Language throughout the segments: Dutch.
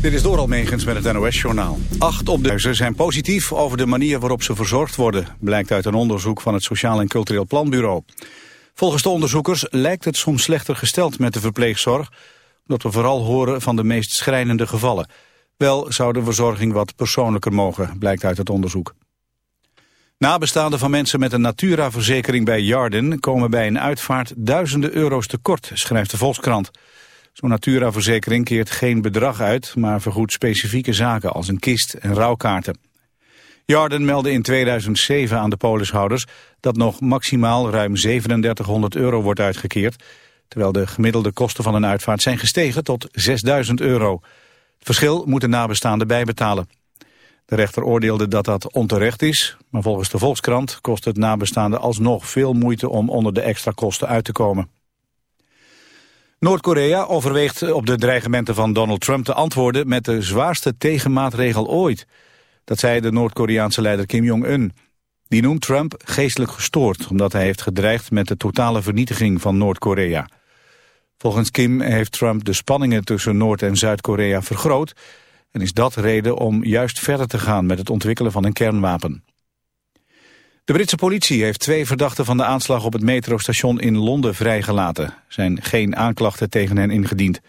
Dit is door Almegens met het NOS-journaal. Acht op de huizen zijn positief over de manier waarop ze verzorgd worden... blijkt uit een onderzoek van het Sociaal en Cultureel Planbureau. Volgens de onderzoekers lijkt het soms slechter gesteld met de verpleegzorg... omdat we vooral horen van de meest schrijnende gevallen. Wel zou de verzorging wat persoonlijker mogen, blijkt uit het onderzoek. Nabestaanden van mensen met een Natura-verzekering bij Jarden... komen bij een uitvaart duizenden euro's tekort, schrijft de Volkskrant... Zo'n Natura-verzekering keert geen bedrag uit, maar vergoedt specifieke zaken als een kist en rouwkaarten. Jarden meldde in 2007 aan de polishouders dat nog maximaal ruim 3700 euro wordt uitgekeerd, terwijl de gemiddelde kosten van een uitvaart zijn gestegen tot 6000 euro. Het verschil moeten nabestaanden bijbetalen. De rechter oordeelde dat dat onterecht is, maar volgens de Volkskrant kost het nabestaanden alsnog veel moeite om onder de extra kosten uit te komen. Noord-Korea overweegt op de dreigementen van Donald Trump te antwoorden met de zwaarste tegenmaatregel ooit. Dat zei de Noord-Koreaanse leider Kim Jong-un. Die noemt Trump geestelijk gestoord omdat hij heeft gedreigd met de totale vernietiging van Noord-Korea. Volgens Kim heeft Trump de spanningen tussen Noord- en Zuid-Korea vergroot en is dat reden om juist verder te gaan met het ontwikkelen van een kernwapen. De Britse politie heeft twee verdachten van de aanslag op het metrostation in Londen vrijgelaten. Er zijn geen aanklachten tegen hen ingediend.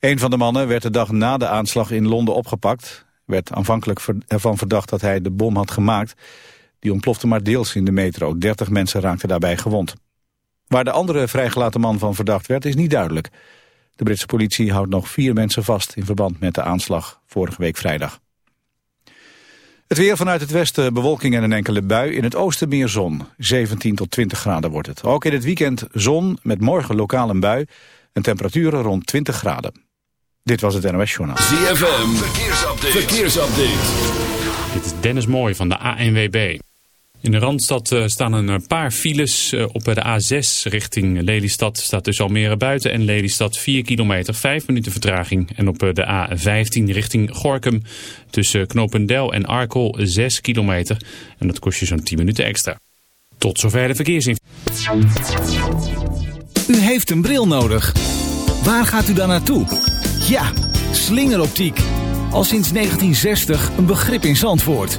Een van de mannen werd de dag na de aanslag in Londen opgepakt. Werd aanvankelijk ervan verdacht dat hij de bom had gemaakt. Die ontplofte maar deels in de metro. 30 mensen raakten daarbij gewond. Waar de andere vrijgelaten man van verdacht werd is niet duidelijk. De Britse politie houdt nog vier mensen vast in verband met de aanslag vorige week vrijdag. Het weer vanuit het westen bewolking en een enkele bui. In het oosten meer zon. 17 tot 20 graden wordt het. Ook in het weekend zon met morgen lokaal een bui. En temperaturen rond 20 graden. Dit was het NOS Journaal. ZFM, verkeersupdate. verkeersupdate. Dit is Dennis Mooij van de ANWB. In de Randstad eh, staan een paar files. Eh, op de A6 richting Lelystad staat dus Almere buiten en Lelystad 4 kilometer, 5 minuten vertraging. En op eh, de A15 richting Gorkum tussen Knopendel en Arkel 6 kilometer. En dat kost je zo'n 10 minuten extra. Tot zover de verkeersinformatie. U heeft een bril nodig. Waar gaat u dan naartoe? Ja, slingeroptiek. Al sinds 1960 een begrip in Zandvoort.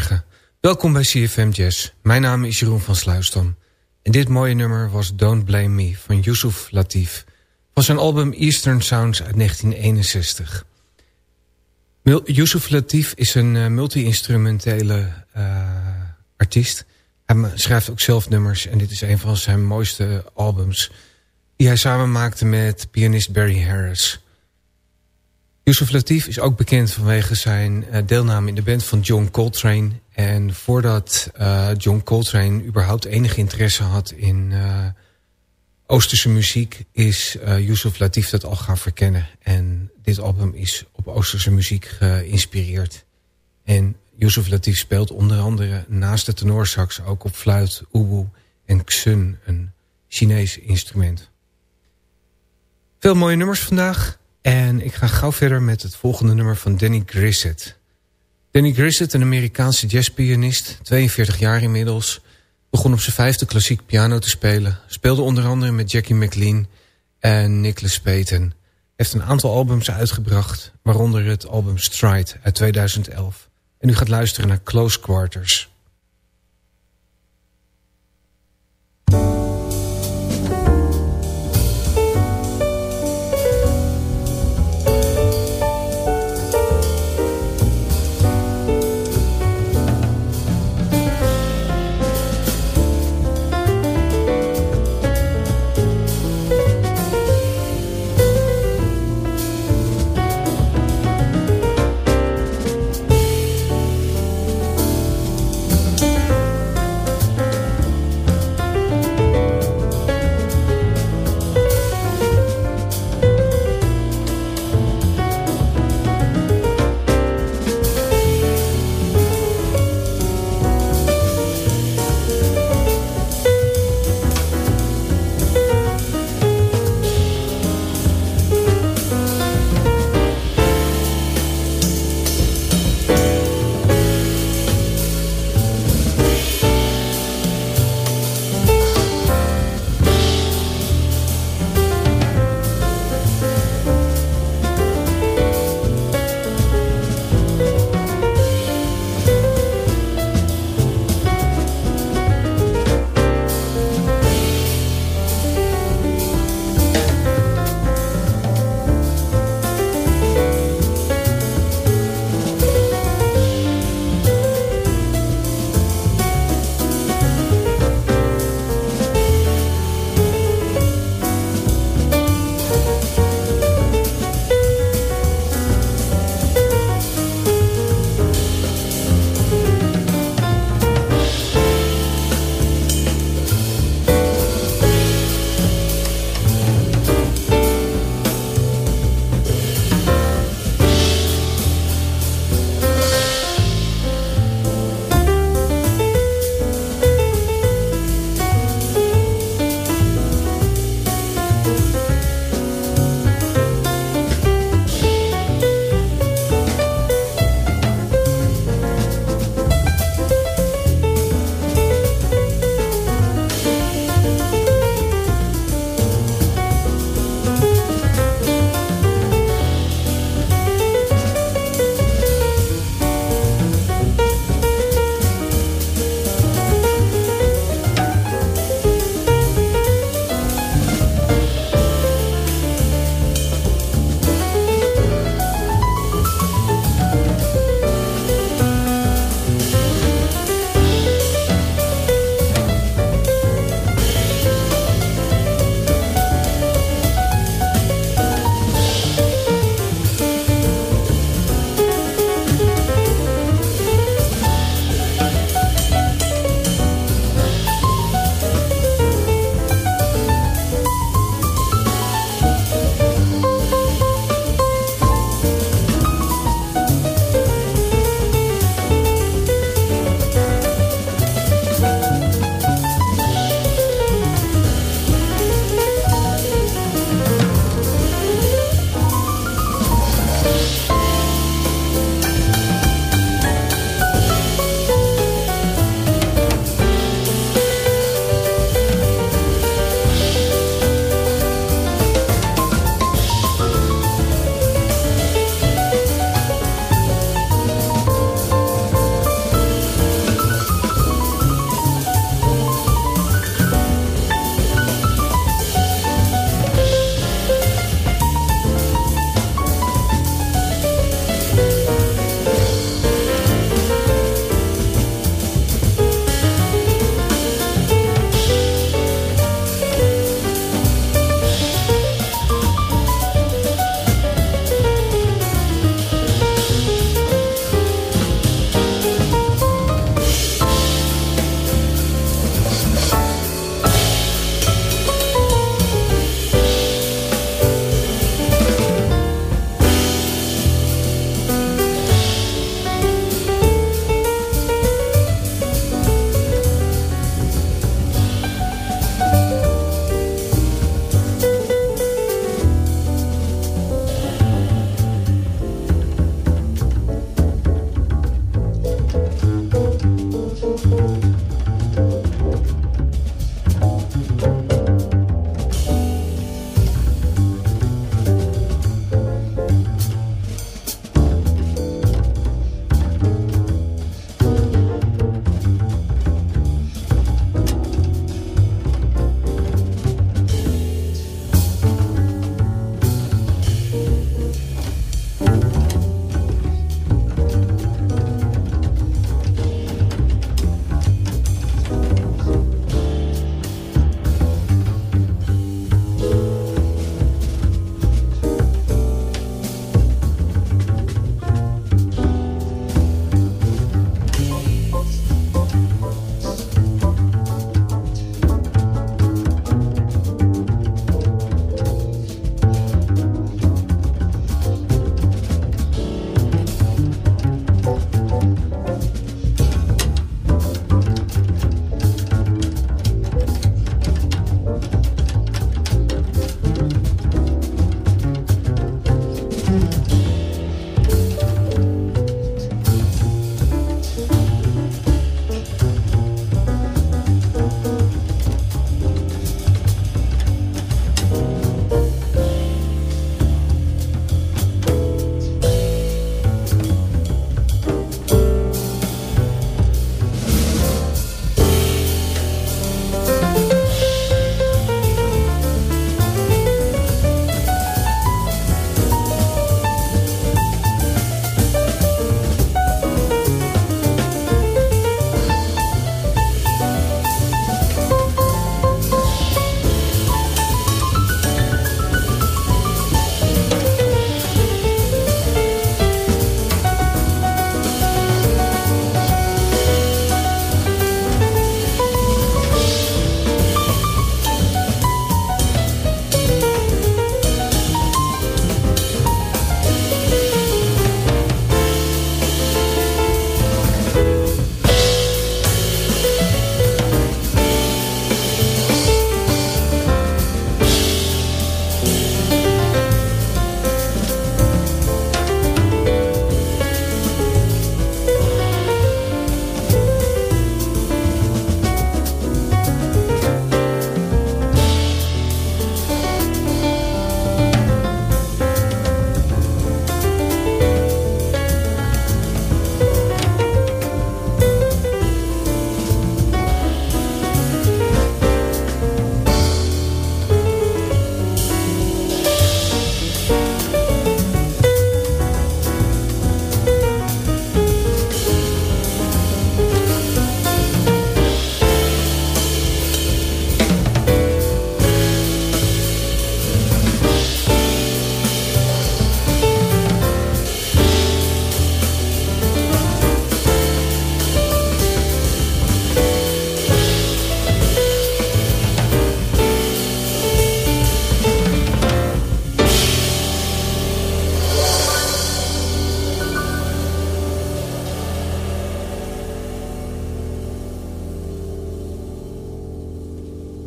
Goedemorgen. Welkom bij CFM Jazz. Mijn naam is Jeroen van Sluisdam. En dit mooie nummer was Don't Blame Me van Yusuf Latif... van zijn album Eastern Sounds uit 1961. Yusuf Latif is een uh, multi-instrumentele uh, artiest. Hij schrijft ook zelf nummers en dit is een van zijn mooiste albums... die hij samen maakte met pianist Barry Harris... Yusuf Latif is ook bekend vanwege zijn uh, deelname in de band van John Coltrane. En voordat uh, John Coltrane überhaupt enige interesse had in uh, Oosterse muziek... is Yusuf Latif dat al gaan verkennen. En dit album is op Oosterse muziek geïnspireerd. En Yusuf Latif speelt onder andere naast de tenorsax... ook op fluit, oeboe en xun, een Chinees instrument. Veel mooie nummers vandaag... En ik ga gauw verder met het volgende nummer van Danny Grissett. Danny Grissett, een Amerikaanse jazzpianist, 42 jaar inmiddels... begon op zijn vijfde klassiek piano te spelen. Speelde onder andere met Jackie McLean en Nicholas Payton. Heeft een aantal albums uitgebracht, waaronder het album Stride uit 2011. En u gaat luisteren naar Close Quarters.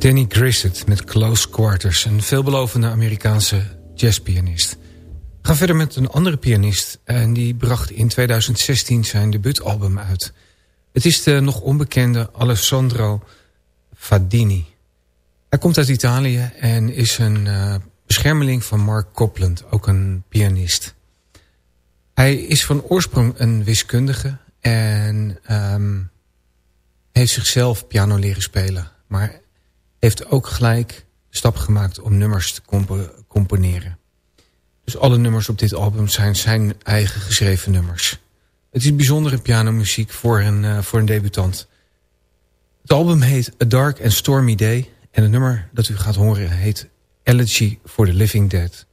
Danny Grissett met Close Quarters, een veelbelovende Amerikaanse jazzpianist. We gaan verder met een andere pianist en die bracht in 2016 zijn debuutalbum uit. Het is de nog onbekende Alessandro Fadini. Hij komt uit Italië en is een uh, beschermeling van Mark Copland, ook een pianist. Hij is van oorsprong een wiskundige en um, heeft zichzelf piano leren spelen. Maar heeft ook gelijk de stap gemaakt om nummers te compo componeren. Dus alle nummers op dit album zijn zijn eigen geschreven nummers. Het is bijzondere pianomuziek voor een, uh, voor een debutant. Het album heet A Dark and Stormy Day. En het nummer dat u gaat horen heet Elegy for the Living Dead.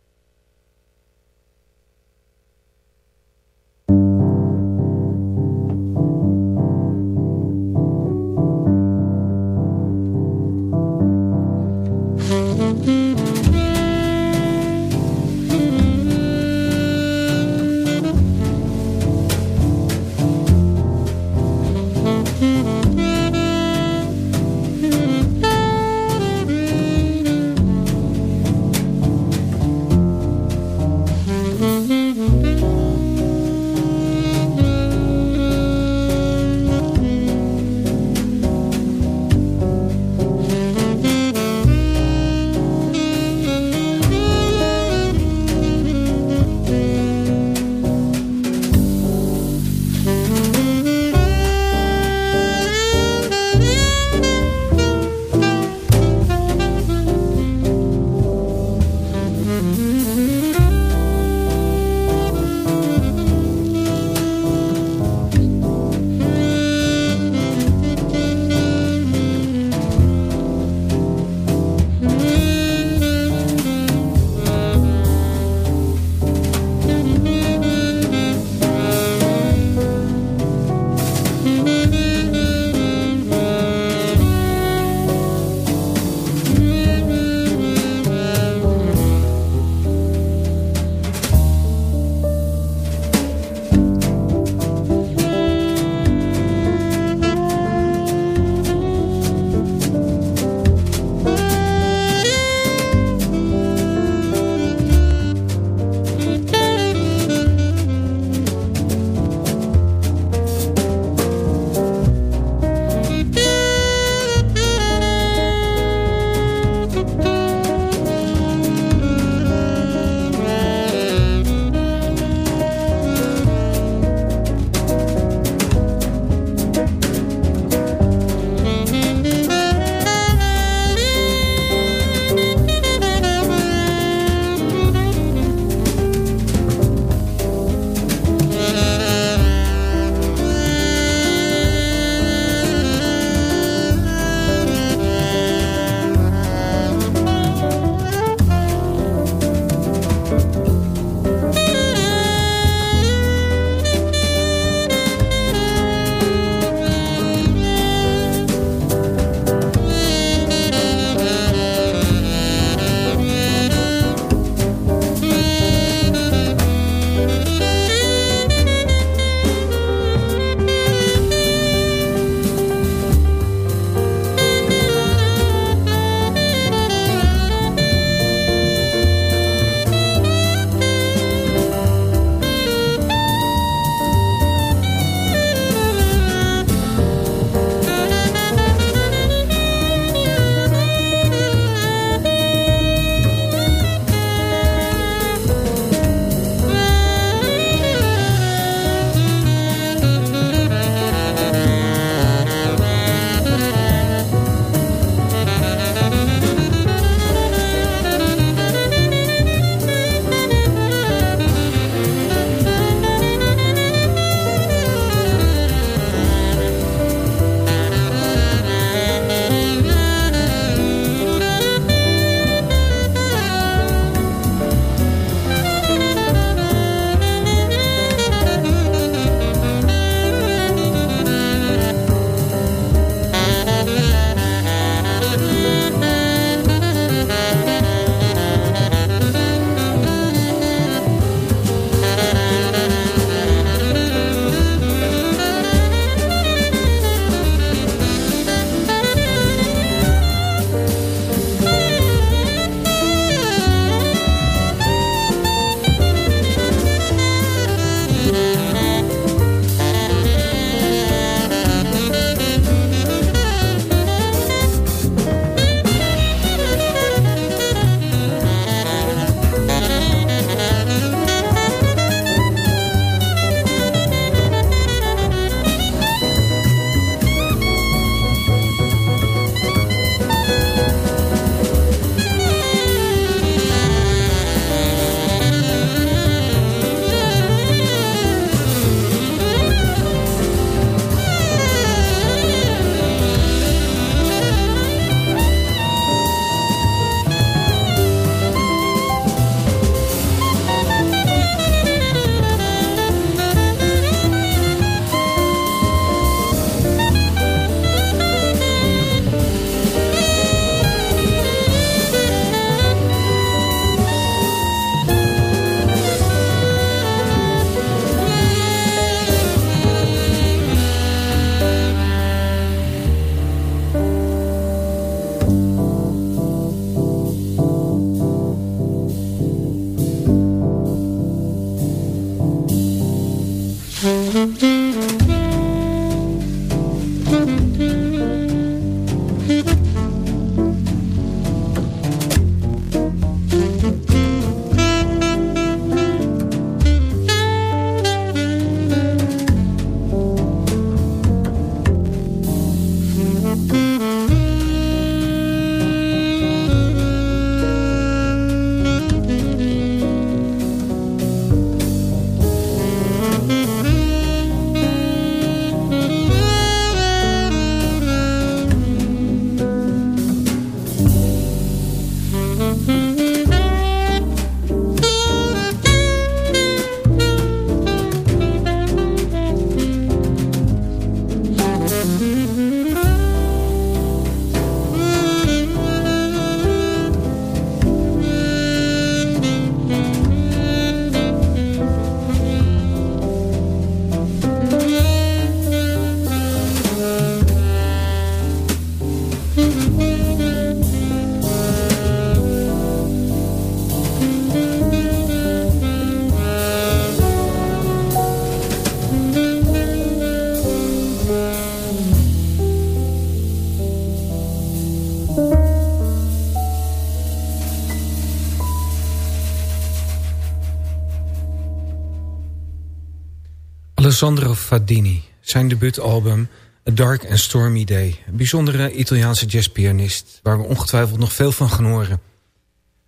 Alessandro Fadini, zijn debuutalbum A Dark and Stormy Day. Een bijzondere Italiaanse jazzpianist... waar we ongetwijfeld nog veel van gaan horen.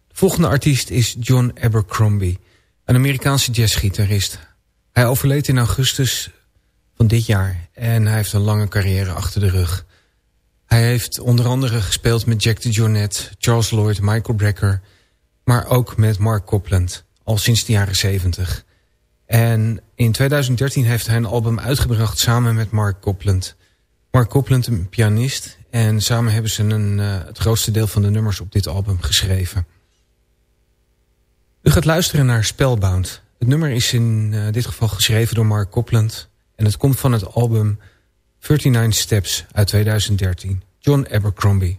De volgende artiest is John Abercrombie... een Amerikaanse jazzgitarist. Hij overleed in augustus van dit jaar... en hij heeft een lange carrière achter de rug. Hij heeft onder andere gespeeld met Jack de Jonette... Charles Lloyd, Michael Brecker... maar ook met Mark Copland, al sinds de jaren 70... En in 2013 heeft hij een album uitgebracht samen met Mark Copland. Mark Copland, een pianist. En samen hebben ze een, uh, het grootste deel van de nummers op dit album geschreven. U gaat luisteren naar Spellbound. Het nummer is in uh, dit geval geschreven door Mark Copland. En het komt van het album 39 Steps uit 2013. John Abercrombie.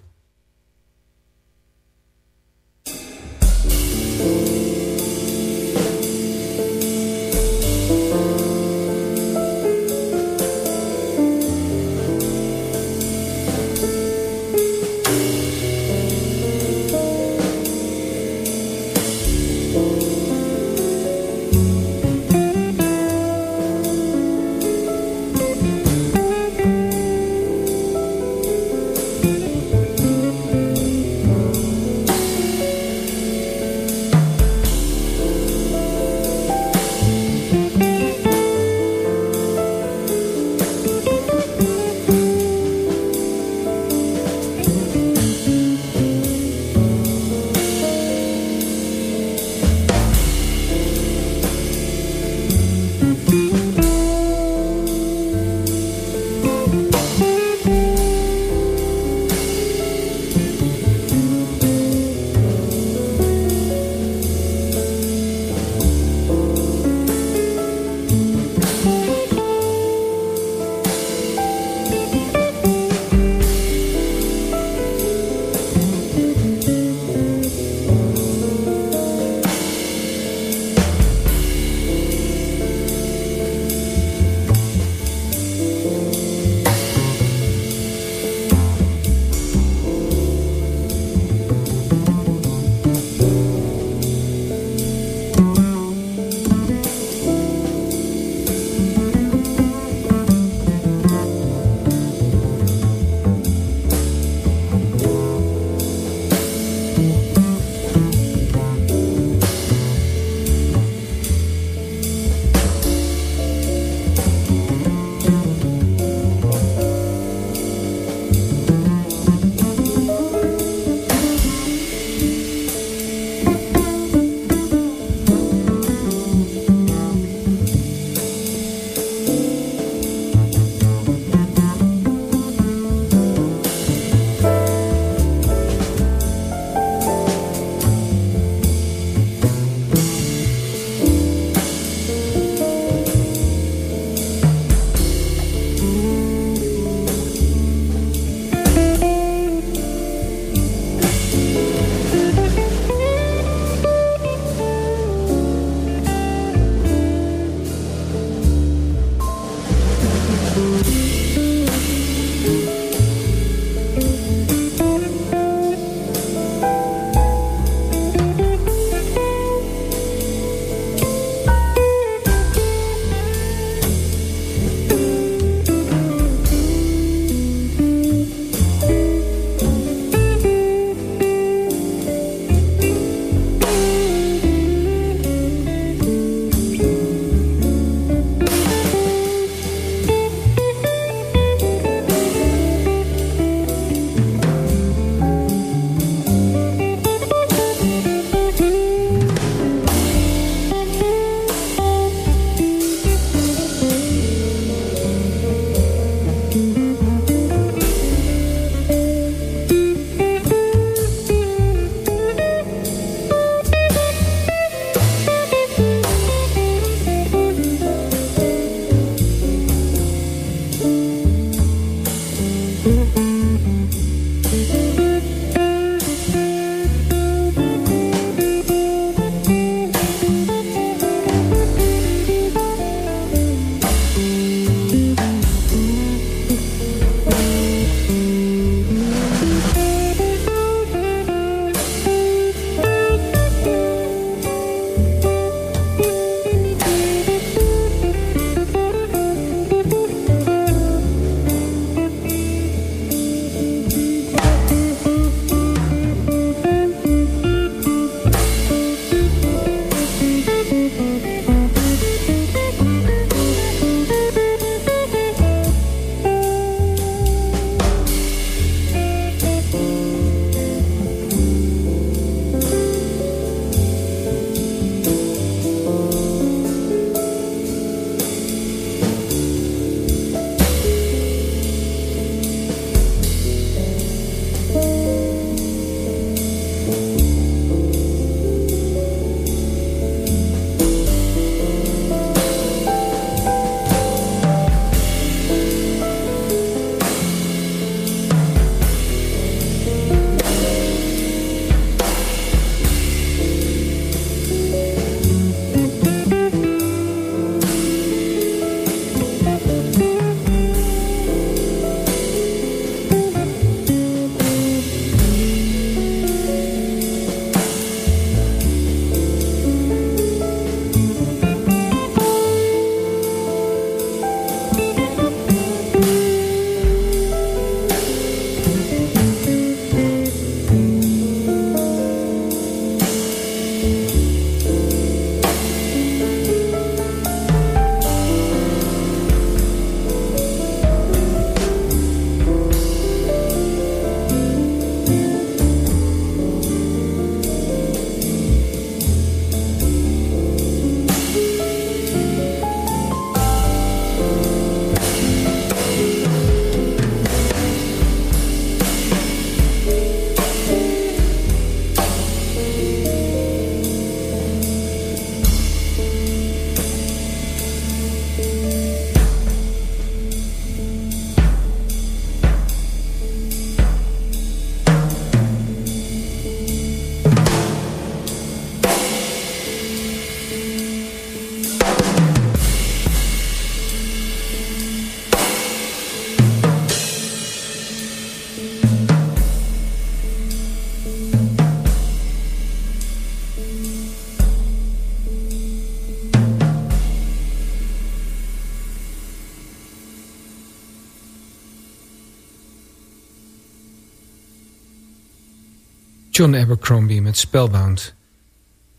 John Abercrombie met Spellbound.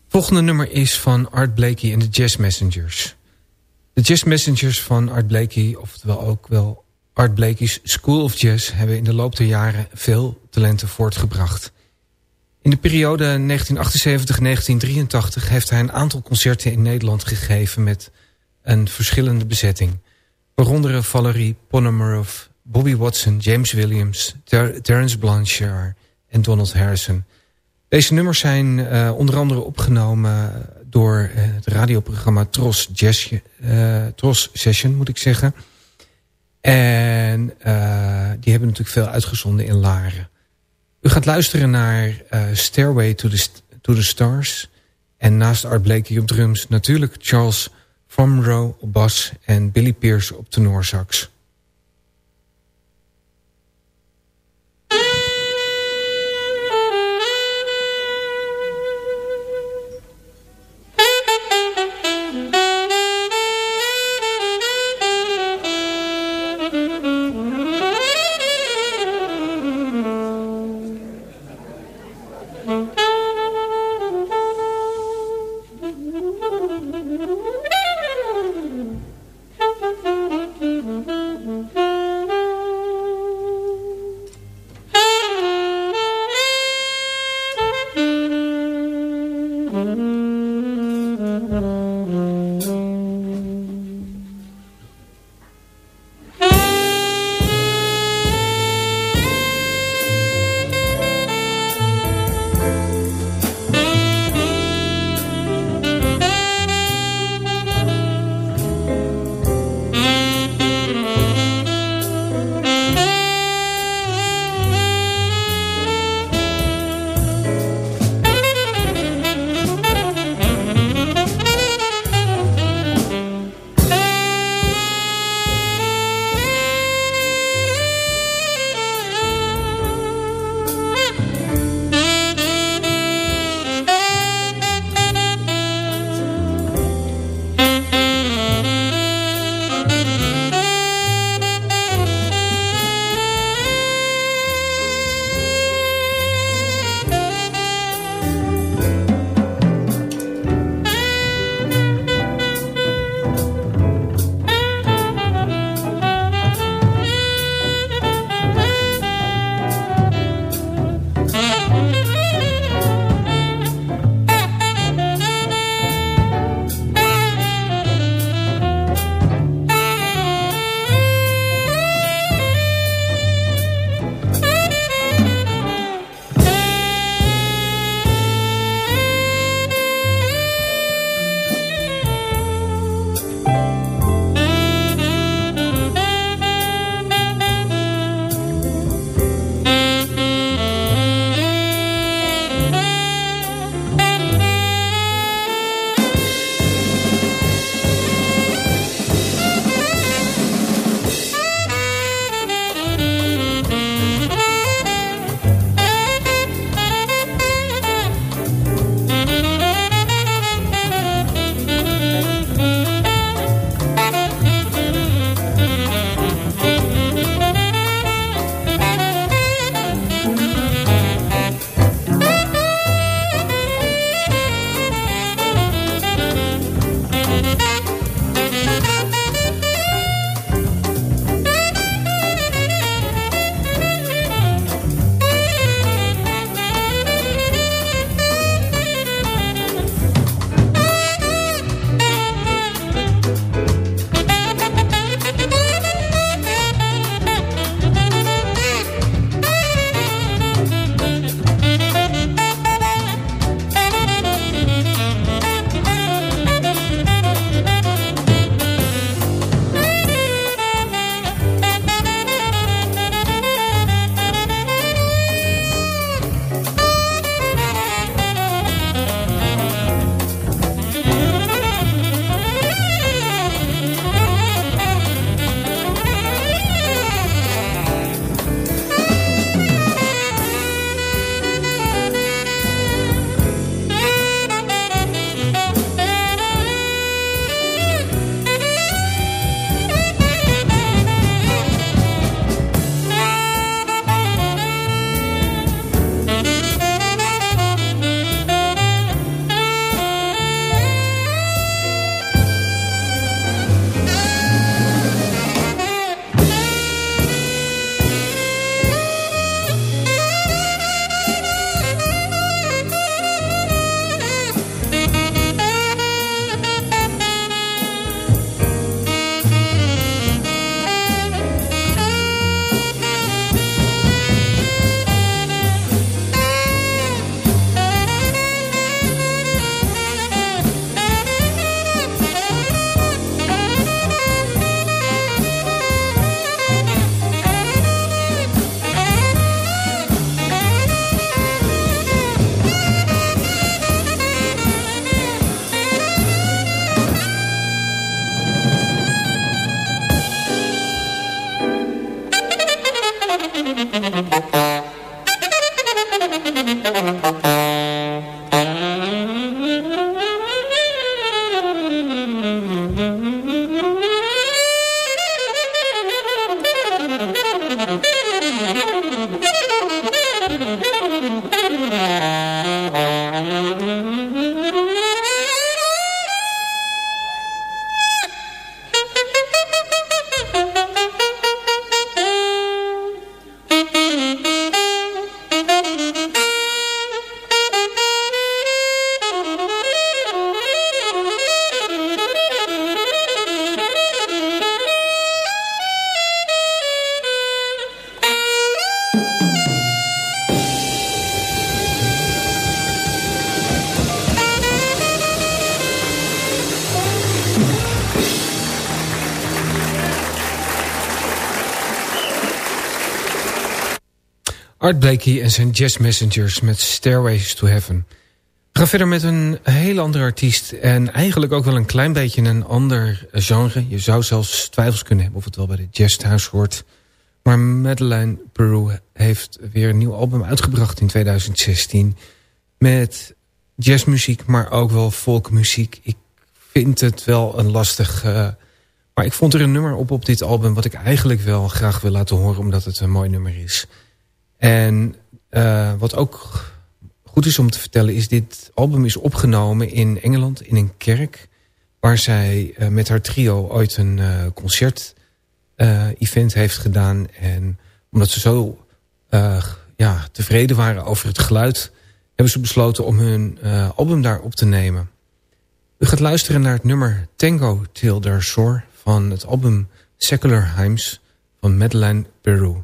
Volgende nummer is van Art Blakey en de Jazz Messengers. De Jazz Messengers van Art Blakey, oftewel ook wel Art Blakey's School of Jazz... hebben in de loop der jaren veel talenten voortgebracht. In de periode 1978-1983 heeft hij een aantal concerten in Nederland gegeven... met een verschillende bezetting. Waaronder Valerie Ponomarev, Bobby Watson, James Williams... Ter Terence Blanchard en Donald Harrison. Deze nummers zijn uh, onder andere opgenomen door het radioprogramma Tros, uh, Tros Session, moet ik zeggen. En die hebben natuurlijk veel uitgezonden in Laren. U gaat luisteren naar Stairway to the, to the Stars. En naast Art Blakey op drums natuurlijk Charles Fromrow op bas en Billy Pierce op tenorsax. Art Blakey en zijn Jazz Messengers met Stairways to Heaven. We gaan verder met een hele andere artiest. En eigenlijk ook wel een klein beetje een ander genre. Je zou zelfs twijfels kunnen hebben of het wel bij de jazz thuis hoort. Maar Madeleine Peru heeft weer een nieuw album uitgebracht in 2016. Met jazzmuziek, maar ook wel folkmuziek. Ik vind het wel een lastig... Uh, maar ik vond er een nummer op op dit album... wat ik eigenlijk wel graag wil laten horen... omdat het een mooi nummer is. En uh, wat ook goed is om te vertellen... is dit album is opgenomen in Engeland in een kerk... waar zij uh, met haar trio ooit een uh, concert event heeft gedaan. En omdat ze zo ja, tevreden waren over het geluid... hebben ze besloten om hun album daar op te nemen. U gaat luisteren naar het nummer Tango Till Their Shore... van het album Secular Hymns van Madeleine Peru.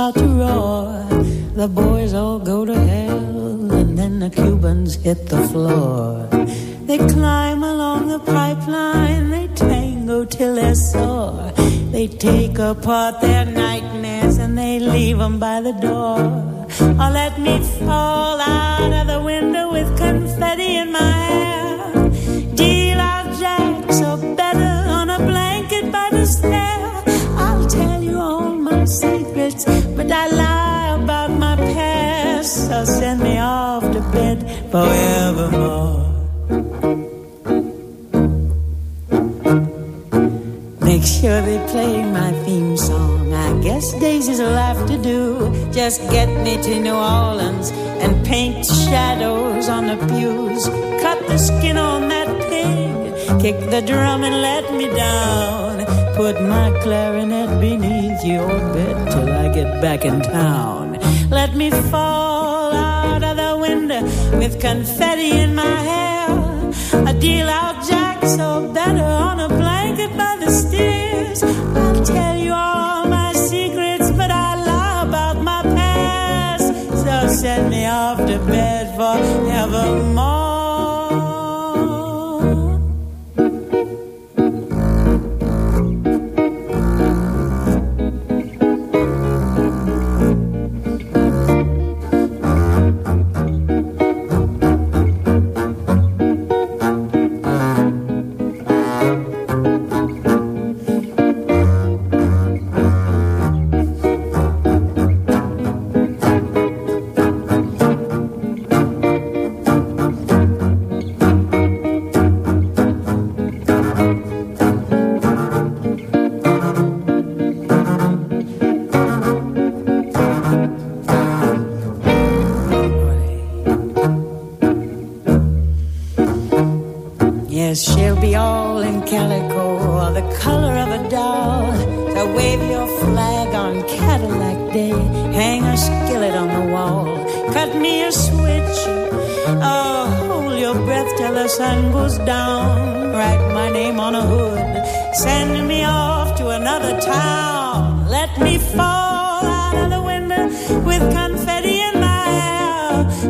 Start to roar. The boys all go to hell, and then the Cubans hit the floor. They climb along the pipeline, they tango till they're sore. They take apart their nightmares and they leave them by the door. Or let me fall out of the window with confetti in my hair. Deal out jacks or better on a blanket by the stair. I'll tell you all my secrets, So send me off to bed forevermore. Make sure they play my theme song. I guess Daisy's will have to do. Just get me to New Orleans and paint shadows on the pews. Cut the skin on that pig. Kick the drum and let me down. Put my clarinet beneath your bed till I get back in town. Let me fall with confetti in my hair. I deal out jacks so better on a blanket by the stairs. I'll tell you all my secrets, but I lie about my past. So send me off to bed be all in calico or the color of a doll. To wave your flag on Cadillac Day, hang a skillet on the wall, cut me a switch. Oh, hold your breath till the sun goes down. Write my name on a hood, send me off to another town. Let me fall out of the window with confetti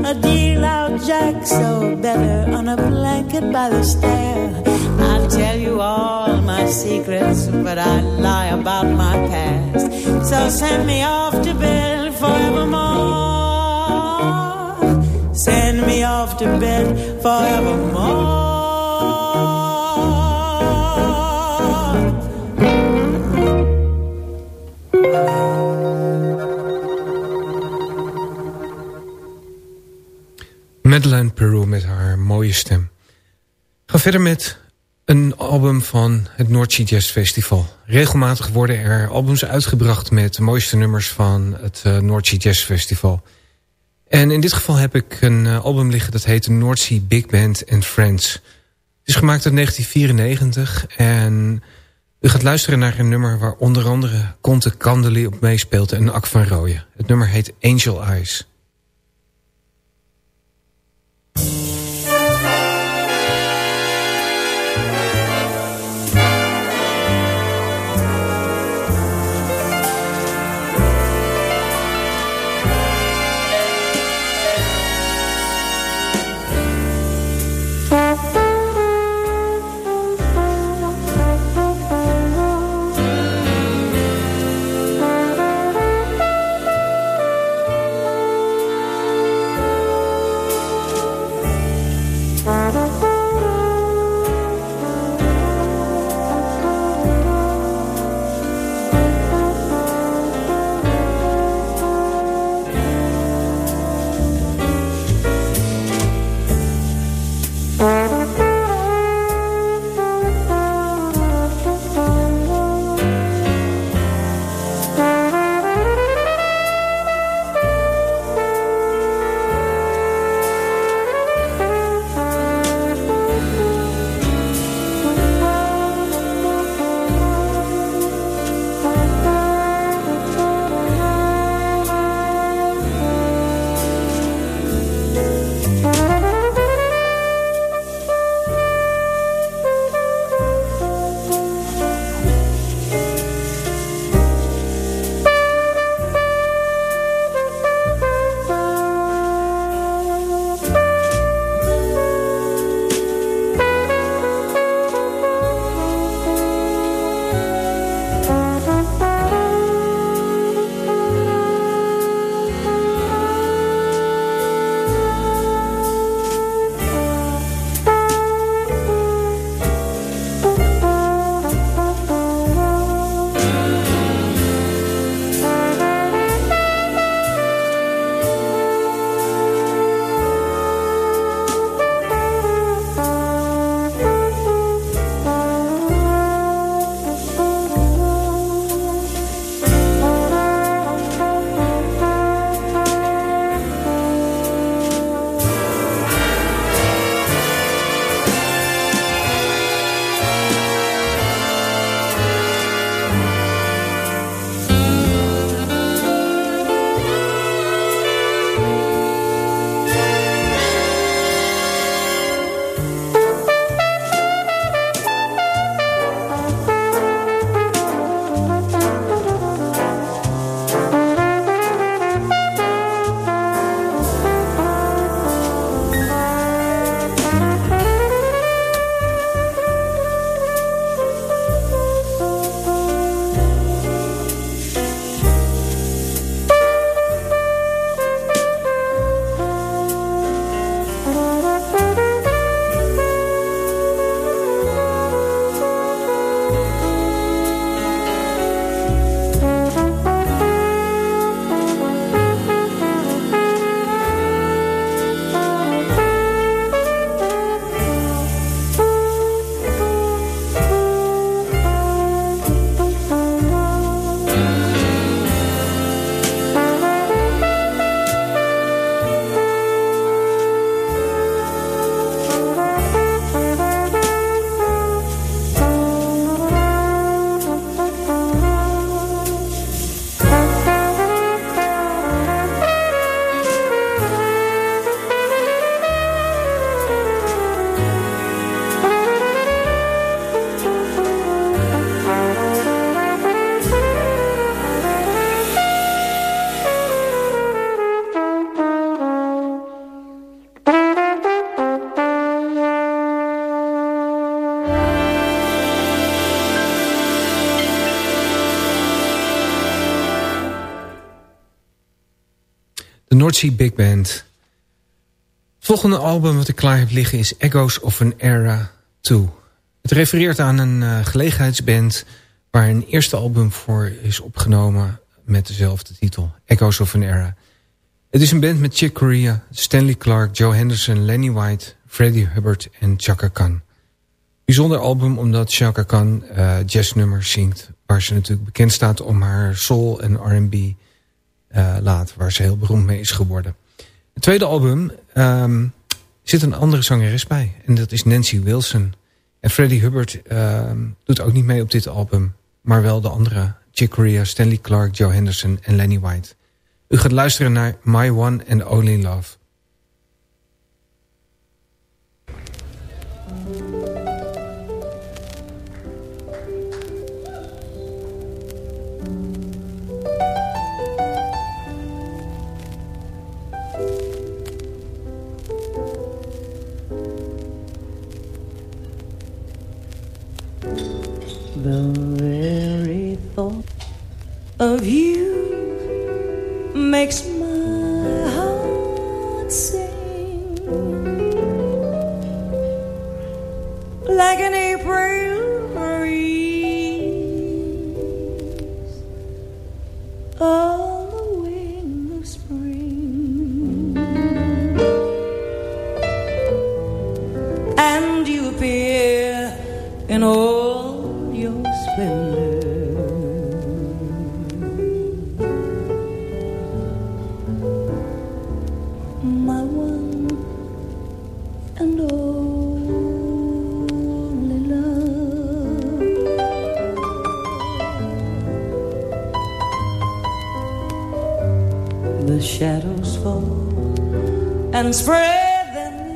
a deal out jack, so better on a blanket by the stair. I'll tell you all my secrets, but I lie about my past. So send me off to bed forevermore. Send me off to bed forevermore. Madeleine Peru met haar mooie stem. Ga verder met een album van het Noordzee Jazz Festival. Regelmatig worden er albums uitgebracht met de mooiste nummers van het uh, Noordzee Jazz Festival. En in dit geval heb ik een uh, album liggen dat heet Noordzee Big Band and Friends. Het is gemaakt in 1994 en u gaat luisteren naar een nummer waar onder andere Conte Candeli op meespeelt en Ak van Rooyen. Het nummer heet Angel Eyes. Thank you. Sea Big Band. Het volgende album wat ik klaar heb liggen is Echoes of an Era 2. Het refereert aan een uh, gelegenheidsband waar een eerste album voor is opgenomen met dezelfde titel, Echoes of an Era. Het is een band met Chick Corea, Stanley Clark, Joe Henderson, Lenny White, Freddie Hubbard en Chaka Khan. Bijzonder album omdat Chaka Khan uh, jazznummers zingt... waar ze natuurlijk bekend staat om haar soul en R&B laat... waar ze heel beroemd mee is geworden. Het tweede album um, zit een andere zangeres bij. En dat is Nancy Wilson. En Freddie Hubbard um, doet ook niet mee op dit album... maar wel de andere Chick Corea, Stanley Clark, Joe Henderson en Lenny White... U gaat luisteren naar My One and Only Love. Makes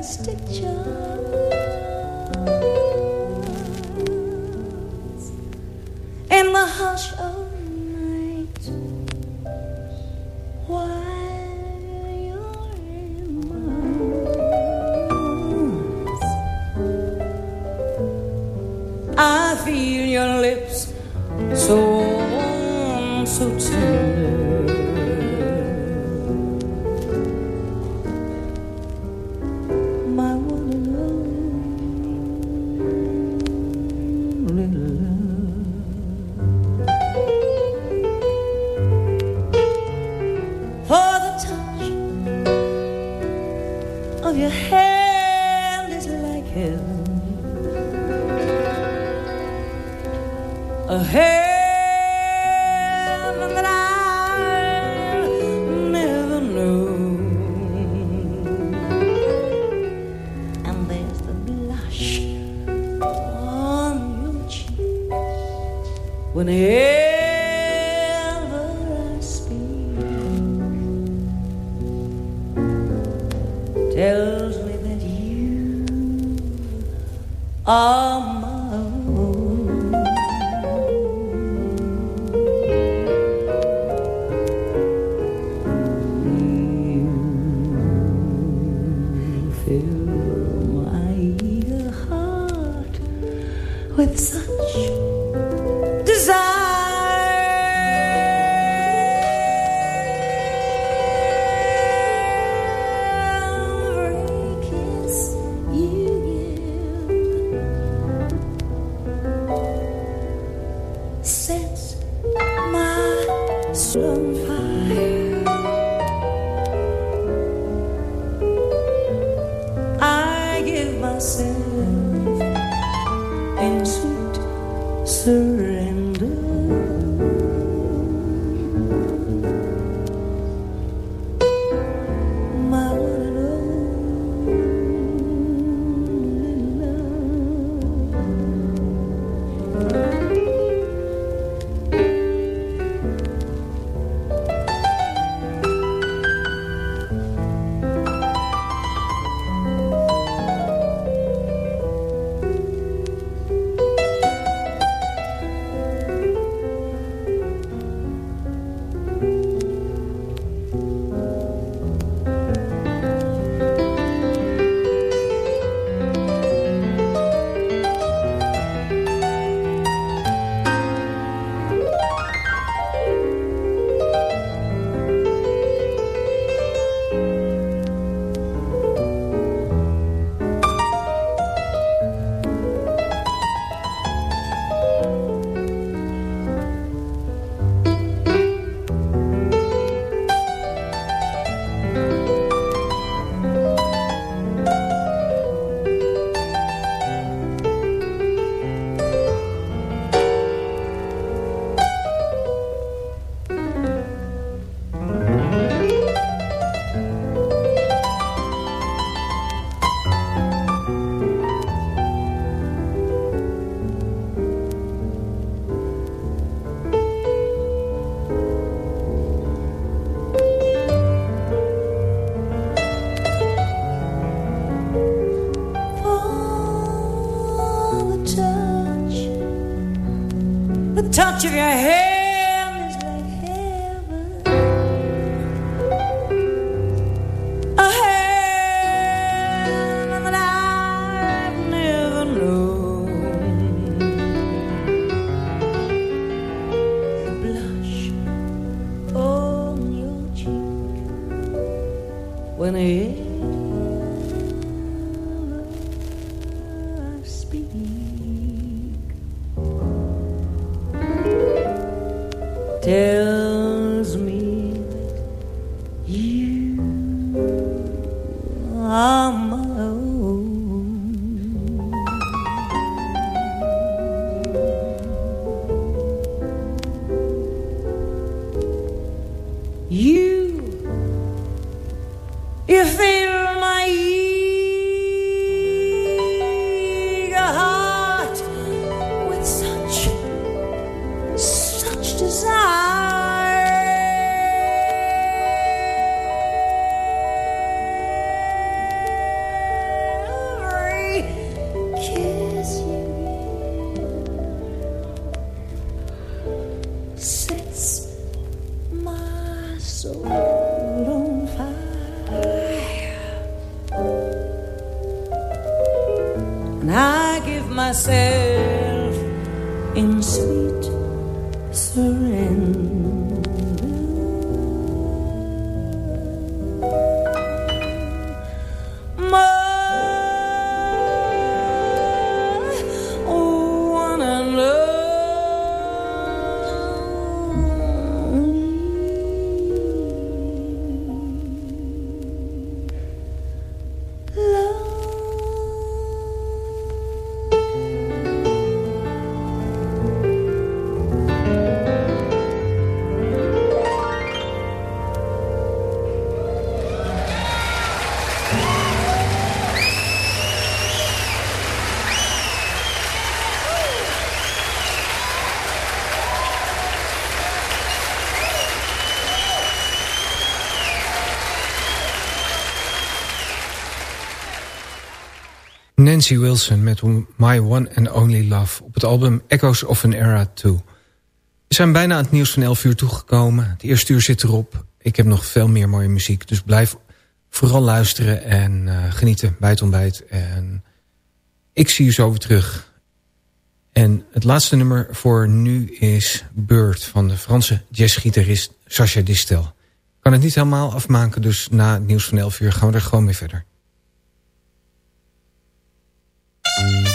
spread their mystic charms in the hush I give myself in sweet surrender. touching é your. Nancy Wilson met My One and Only Love op het album Echoes of an Era 2. We zijn bijna aan het nieuws van 11 uur toegekomen. Het eerste uur zit erop. Ik heb nog veel meer mooie muziek, dus blijf vooral luisteren en uh, genieten bij het ontbijt. En ik zie u zo weer terug. En het laatste nummer voor nu is Bird van de Franse jazzgitarist Sacha Distel. Ik kan het niet helemaal afmaken, dus na het nieuws van 11 uur gaan we er gewoon mee verder. Tot